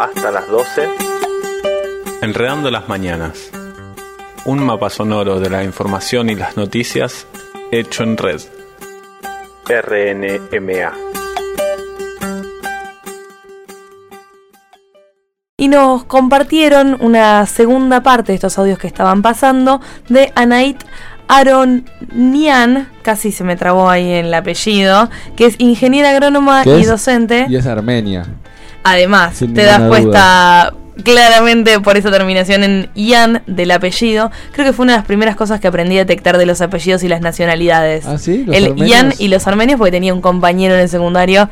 hasta las 12. Enredando las mañanas. Un mapa sonoro de la información y las noticias hecho en red. RNMA. y nos compartieron una segunda parte de estos audios que estaban pasando de Anait Aronian, casi se me trabó ahí el apellido, que es ingeniera agrónoma ¿Qué y es? docente. Y es Armenia. Además, Sin te das cuenta claramente por esa terminación en Ian del apellido. Creo que fue una de las primeras cosas que aprendí a detectar de los apellidos y las nacionalidades. ¿Ah, sí? ¿Los el armenios? Ian y los armenios, porque tenía un compañero en el secundario.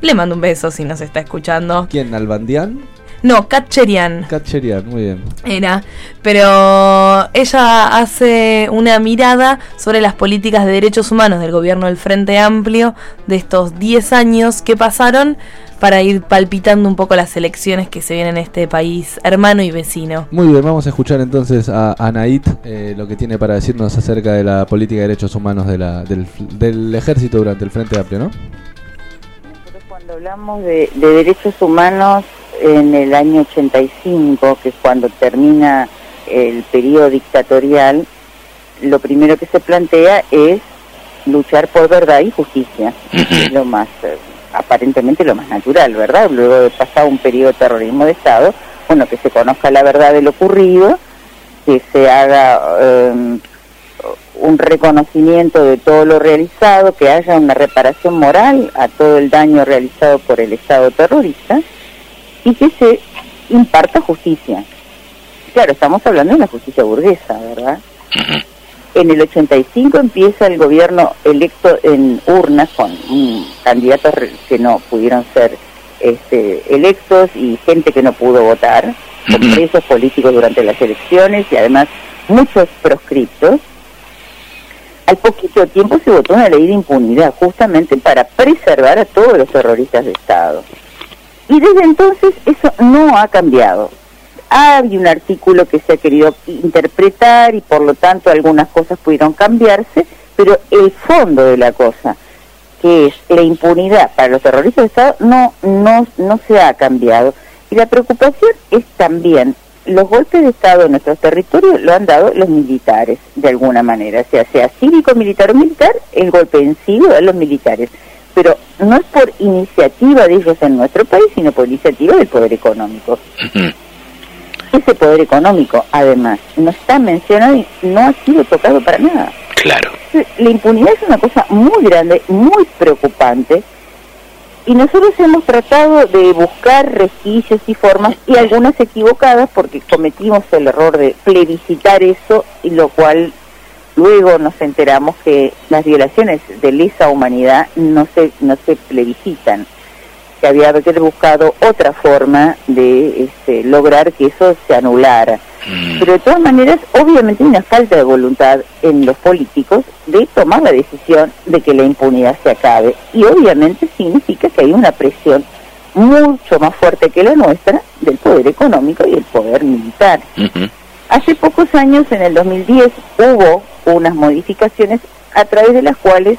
Le mando un beso si nos está escuchando. ¿Quién? ¿Albandián? No, Katcherian Katcherian, muy bien. era, pero ella hace una mirada sobre las políticas de derechos humanos del gobierno del Frente Amplio de estos 10 años que pasaron para ir palpitando un poco las elecciones que se vienen en este país hermano y vecino. Muy bien, vamos a escuchar entonces a Anaid eh, lo que tiene para decirnos acerca de la política de derechos humanos de la, del, del ejército durante el Frente Amplio, ¿no? Cuando hablamos de, de derechos humanos en el año 85, que es cuando termina el periodo dictatorial, lo primero que se plantea es luchar por verdad y justicia. Es lo más, eh, aparentemente lo más natural, ¿verdad? Luego de pasar un periodo de terrorismo de Estado, bueno, que se conozca la verdad de lo ocurrido, que se haga eh, un reconocimiento de todo lo realizado, que haya una reparación moral a todo el daño realizado por el Estado terrorista y que se imparta justicia. Claro, estamos hablando de una justicia burguesa, ¿verdad? En el 85 empieza el gobierno electo en urnas con mm, candidatos que no pudieron ser este, electos y gente que no pudo votar, con presos políticos durante las elecciones y además muchos proscriptos. Al poquito tiempo se votó una ley de impunidad justamente para preservar a todos los terroristas de Estado. Y desde entonces eso no ha cambiado. Hay un artículo que se ha querido interpretar y por lo tanto algunas cosas pudieron cambiarse, pero el fondo de la cosa, que es la impunidad para los terroristas de Estado, no, no, no se ha cambiado. Y la preocupación es también los golpes de Estado en nuestros territorios lo han dado los militares, de alguna manera, sea sea cívico, militar o militar, el golpe en sí lo los militares. Pero no es por iniciativa de ellos en nuestro país, sino por iniciativa del poder económico. Ese poder económico, además, no está mencionado y no ha sido tocado para nada. Claro. La impunidad es una cosa muy grande, muy preocupante, y nosotros hemos tratado de buscar resquicios y formas, y algunas equivocadas, porque cometimos el error de plebiscitar eso, y lo cual luego nos enteramos que las violaciones de lesa humanidad no se, no se plebiscitan, que había que haber buscado otra forma de este, lograr que eso se anulara. Pero de todas maneras, obviamente hay una falta de voluntad en los políticos de tomar la decisión de que la impunidad se acabe. Y obviamente significa que hay una presión mucho más fuerte que la nuestra del poder económico y el poder militar. Hace pocos años, en el 2010, hubo unas modificaciones a través de las cuales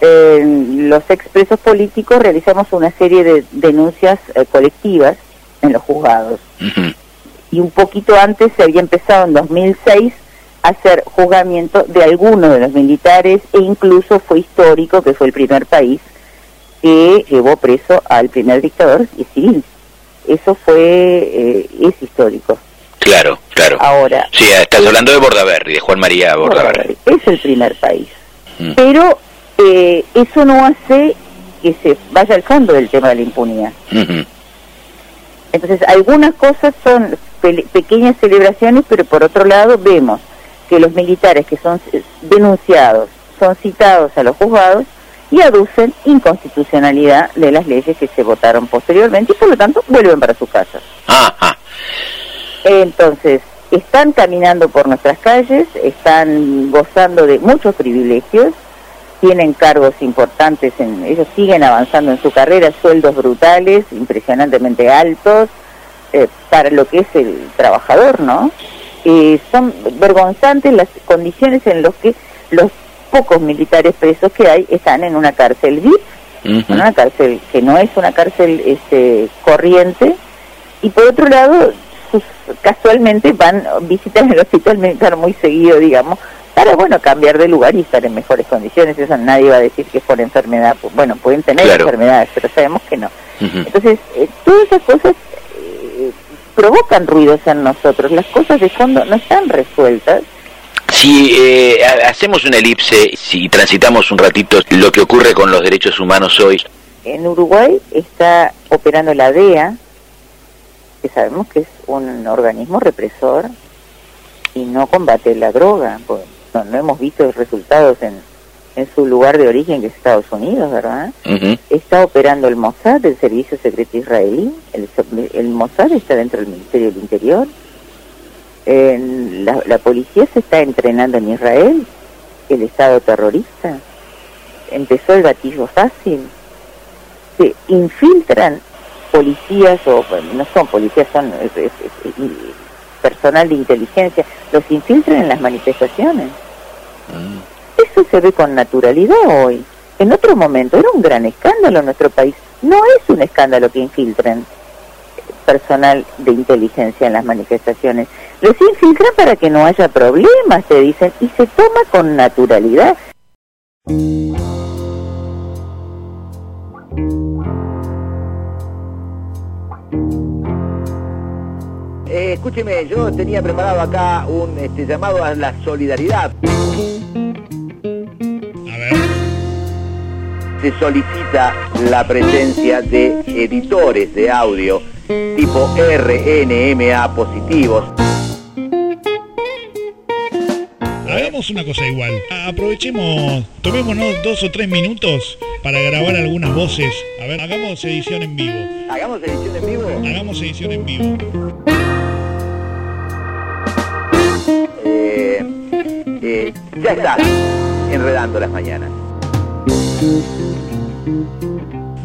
eh, los expresos políticos realizamos una serie de denuncias eh, colectivas en los juzgados. Y un poquito antes se había empezado en 2006 a hacer juzgamiento de algunos de los militares e incluso fue histórico que fue el primer país que llevó preso al primer dictador y civil. Eso fue, eh, es histórico. Claro, claro. Ahora, Sí, estás hablando de Bordaberry, de Juan María Bordaberry. es el primer país. Mm. Pero eh, eso no hace que se vaya al fondo del tema de la impunidad. Entonces, algunas cosas son pe- pequeñas celebraciones, pero por otro lado vemos que los militares que son eh, denunciados son citados a los juzgados y aducen inconstitucionalidad de las leyes que se votaron posteriormente y por lo tanto vuelven para sus casas. Ah, Entonces, están caminando por nuestras calles, están gozando de muchos privilegios, tienen cargos importantes, en, ellos siguen avanzando en su carrera, sueldos brutales, impresionantemente altos, eh, para lo que es el trabajador, ¿no? Eh, son vergonzantes las condiciones en las que los pocos militares presos que hay están en una cárcel VIP, en una cárcel que no es una cárcel este, corriente, y por otro lado, sus- casualmente van, visitan el hospital militar muy seguido, digamos, para, bueno, cambiar de lugar y estar en mejores condiciones. Eso nadie va a decir que es por enfermedad. Bueno, pueden tener Claro. enfermedades, pero sabemos que no. Entonces, eh, todas esas cosas eh, provocan ruidos en nosotros. Las cosas de fondo no están resueltas. Si eh, ha- hacemos una elipse, si transitamos un ratito lo que ocurre con los derechos humanos hoy, En Uruguay está operando la DEA, que sabemos que es un organismo represor y no combate la droga. porque No, no hemos visto resultados en, en su lugar de origen, que es Estados Unidos, ¿verdad? Está operando el Mossad, el Servicio Secreto Israelí. El, el Mossad está dentro del Ministerio del Interior. En la, la policía se está entrenando en Israel, el Estado terrorista. Empezó el gatillo fácil. Se infiltran policías, o bueno, no son policías, son es- es- personal de inteligencia, los infiltran en las manifestaciones. mm, Eso se ve con naturalidad hoy. En otro momento era un gran escándalo en nuestro país. No es un escándalo que infiltren personal de inteligencia en las manifestaciones. Los infiltran para que no haya problemas, te dicen, y se toma con naturalidad. Eh, escúcheme, yo tenía preparado acá un este, llamado a la solidaridad. A ver, Se solicita la presencia de editores de audio tipo RNMA positivos. hagamos una cosa igual. Aprovechemos, tomémonos dos o tres minutos para grabar algunas voces. A ver, hagamos edición en vivo. ¿Hagamos edición en vivo? Hagamos edición en vivo. Ya está, enredando las mañanas.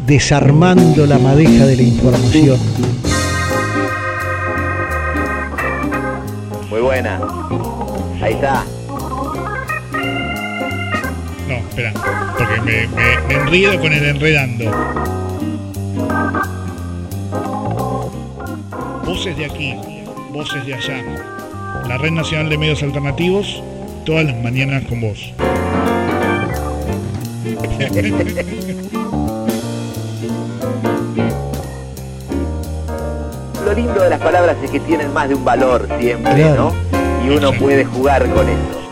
desarmando la madeja de la información. Muy buena. Ahí está. No, espera, porque me, me, me enredo con el enredando. Voces de aquí, voces de allá. La Red Nacional de Medios Alternativos, todas las mañanas con vos. Lo lindo de las palabras es que tienen más de un valor siempre. ¿no? Y uno puede jugar con eso.